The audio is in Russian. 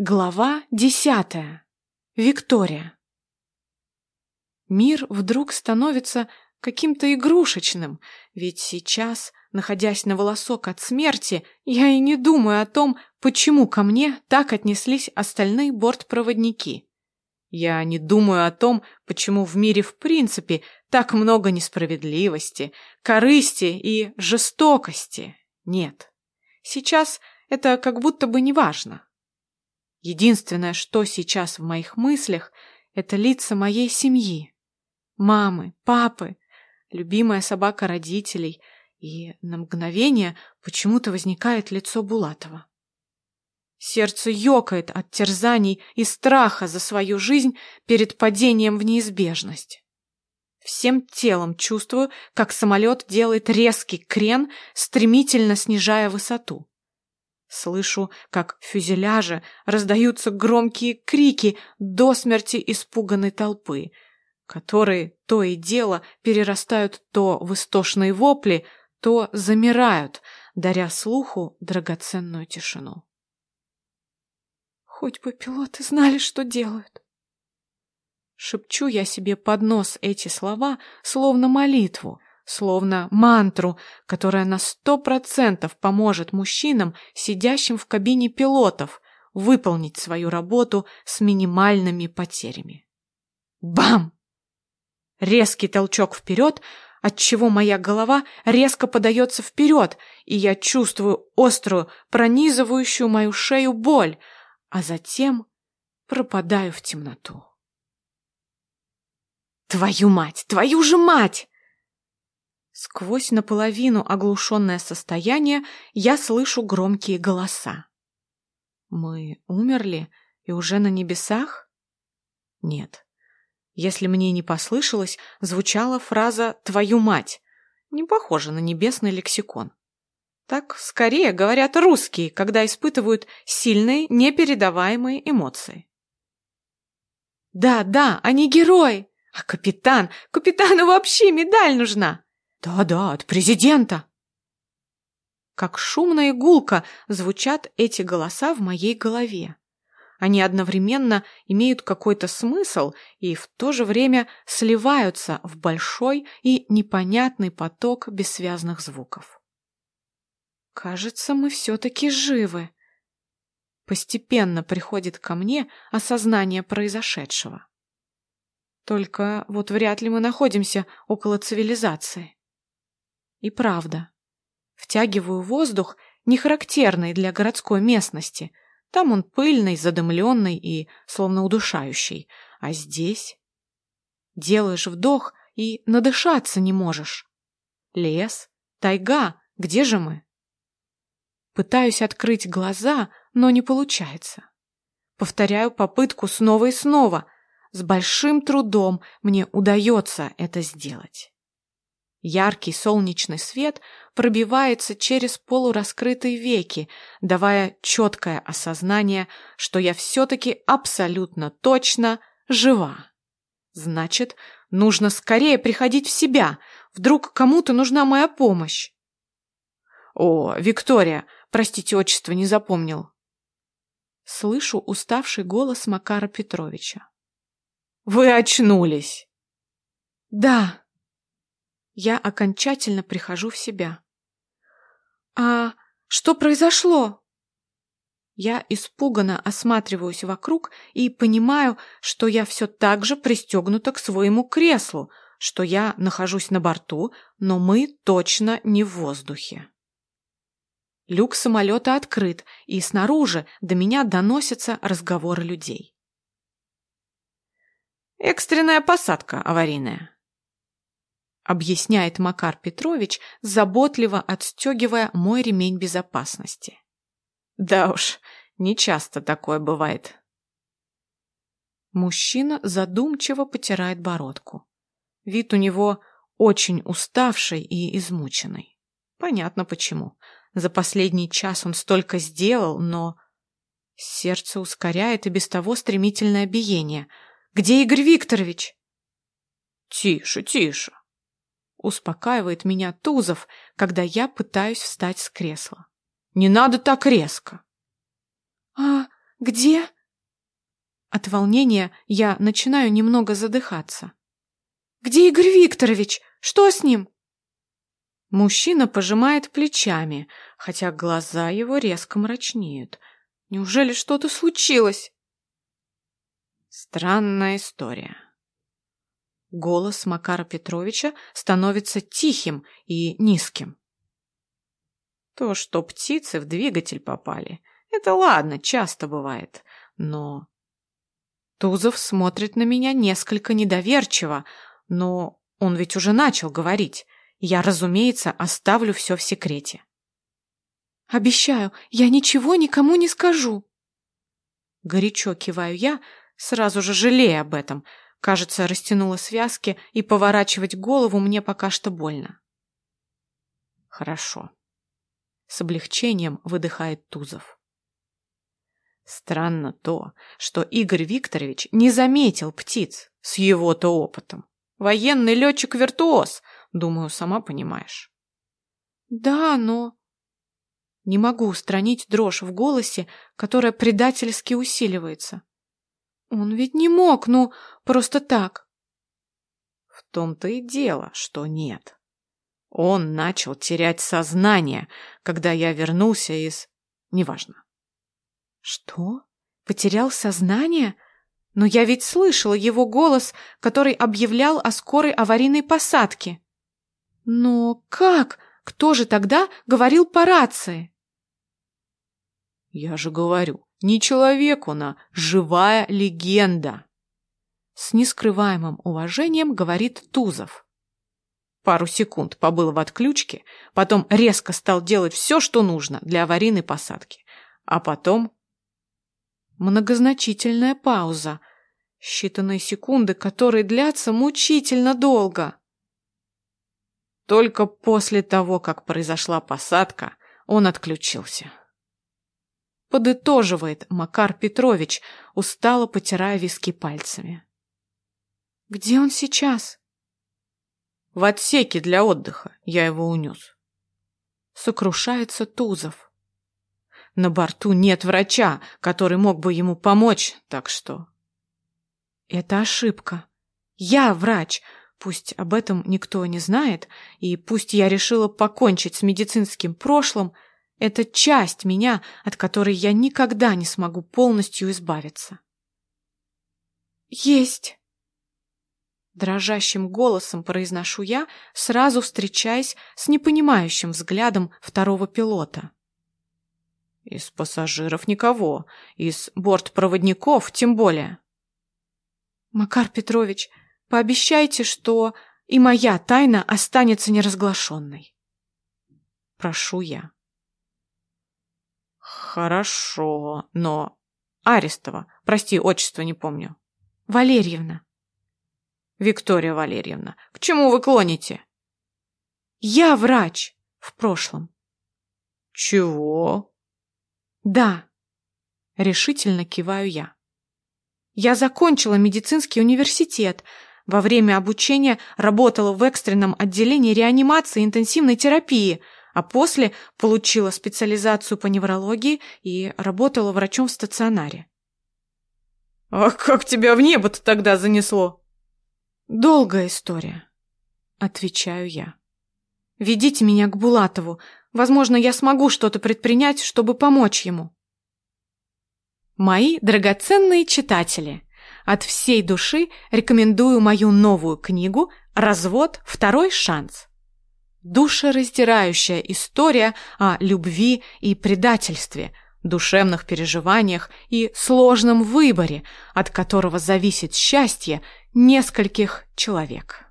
Глава десятая. Виктория. Мир вдруг становится каким-то игрушечным, ведь сейчас, находясь на волосок от смерти, я и не думаю о том, почему ко мне так отнеслись остальные бортпроводники. Я не думаю о том, почему в мире в принципе так много несправедливости, корысти и жестокости. Нет. Сейчас это как будто бы не важно. Единственное, что сейчас в моих мыслях, это лица моей семьи. Мамы, папы, любимая собака родителей, и на мгновение почему-то возникает лицо Булатова. Сердце ёкает от терзаний и страха за свою жизнь перед падением в неизбежность. Всем телом чувствую, как самолет делает резкий крен, стремительно снижая высоту. Слышу, как в фюзеляже раздаются громкие крики до смерти испуганной толпы, которые то и дело перерастают то в истошные вопли, то замирают, даря слуху драгоценную тишину. Хоть бы пилоты знали, что делают. Шепчу я себе под нос эти слова, словно молитву, словно мантру, которая на сто процентов поможет мужчинам, сидящим в кабине пилотов, выполнить свою работу с минимальными потерями. Бам! Резкий толчок вперед, отчего моя голова резко подается вперед, и я чувствую острую, пронизывающую мою шею боль, а затем пропадаю в темноту. «Твою мать! Твою же мать!» Сквозь наполовину оглушенное состояние я слышу громкие голоса. Мы умерли и уже на небесах? Нет. Если мне не послышалось, звучала фраза «твою мать». Не похоже на небесный лексикон. Так скорее говорят русские, когда испытывают сильные, непередаваемые эмоции. Да, да, они герои. А капитан, капитану вообще медаль нужна. Да-да, от президента. Как шумная гулка звучат эти голоса в моей голове. Они одновременно имеют какой-то смысл и в то же время сливаются в большой и непонятный поток бессвязных звуков. Кажется, мы все-таки живы. Постепенно приходит ко мне осознание произошедшего. Только вот вряд ли мы находимся около цивилизации. И правда. Втягиваю воздух, не характерный для городской местности. Там он пыльный, задымленный и словно удушающий. А здесь... Делаешь вдох и надышаться не можешь. Лес, тайга, где же мы? Пытаюсь открыть глаза, но не получается. Повторяю попытку снова и снова. С большим трудом мне удается это сделать. Яркий солнечный свет пробивается через полураскрытые веки, давая четкое осознание, что я все-таки абсолютно точно жива. Значит, нужно скорее приходить в себя. Вдруг кому-то нужна моя помощь. О, Виктория, простите, отчество не запомнил. Слышу уставший голос Макара Петровича. Вы очнулись. Да, я окончательно прихожу в себя. «А что произошло?» Я испуганно осматриваюсь вокруг и понимаю, что я все так же пристегнута к своему креслу, что я нахожусь на борту, но мы точно не в воздухе. Люк самолета открыт, и снаружи до меня доносятся разговоры людей. «Экстренная посадка аварийная», объясняет Макар Петрович, заботливо отстегивая мой ремень безопасности. Да уж, не часто такое бывает. Мужчина задумчиво потирает бородку. Вид у него очень уставший и измученный. Понятно почему. За последний час он столько сделал, но... Сердце ускоряет и без того стремительное биение. «Где Игорь Викторович?» «Тише, тише. Успокаивает меня Тузов, когда я пытаюсь встать с кресла. Не надо так резко. А Где?» От волнения я начинаю немного задыхаться. «Где Игорь Викторович? Что с ним?» Мужчина пожимает плечами, хотя глаза его резко мрачнеют. Неужели что-то случилось? Странная история. Голос Макара Петровича становится тихим и низким. То, что птицы в двигатель попали, это ладно, часто бывает, но... Тузов смотрит на меня несколько недоверчиво, но он ведь уже начал говорить. Я, разумеется, оставлю все в секрете. Обещаю, я ничего никому не скажу. Горячо киваю я, сразу же жалея об этом. Кажется, растянула связки, и поворачивать голову мне пока что больно. Хорошо. С облегчением выдыхает Тузов. Странно то, что Игорь Викторович не заметил птиц с его-то опытом. Военный летчик-виртуоз, думаю, сама понимаешь. Да, но... Не могу устранить дрожь в голосе, которая предательски усиливается. Он ведь не мог, ну, просто так. В том-то и дело, что нет. Он начал терять сознание, когда я вернулся из... Неважно. Что? Потерял сознание? Но я ведь слышала его голос, который объявлял о скорой аварийной посадке. Но как? Кто же тогда говорил по рации? Я же говорю, не человек он, а живая легенда. С нескрываемым уважением говорит Тузов. Пару секунд побыл в отключке, потом резко стал делать все, что нужно для аварийной посадки. А потом... Многозначительная пауза. Считанные секунды, которые длятся мучительно долго. Только после того, как произошла посадка, он отключился. Подытоживает Макар Петрович, устало потирая виски пальцами. «Где он сейчас?» «В отсеке для отдыха. Я его унес». Сокрушается Тузов. На борту нет врача, который мог бы ему помочь, так что... Это ошибка. Я врач, пусть об этом никто не знает, и пусть я решила покончить с медицинским прошлым, — это часть меня, от которой я никогда не смогу полностью избавиться. «Есть!» Дрожащим голосом произношу я, сразу встречаясь с непонимающим взглядом второго пилота. Из пассажиров никого, из бортпроводников тем более. Макар Петрович, пообещайте, что и моя тайна останется неразглашенной. Прошу я. Хорошо, но... Арестова. Прости, отчество не помню. Валерьевна. Виктория Валерьевна, к чему вы клоните? Я врач. В прошлом. Чего? Да. Решительно киваю я. Я закончила медицинский университет. Во время обучения работала в экстренном отделении реанимации и интенсивной терапии – а после получила специализацию по неврологии и работала врачом в стационаре. «А как тебя в небо-то тогда занесло?» «Долгая история», — отвечаю я. «Ведите меня к Булатову. Возможно, я смогу что-то предпринять, чтобы помочь ему». Мои драгоценные читатели, от всей души рекомендую мою новую книгу «Развод. Второй шанс» душераздирающая история о любви и предательстве, душевных переживаниях и сложном выборе, от которого зависит счастье нескольких человек.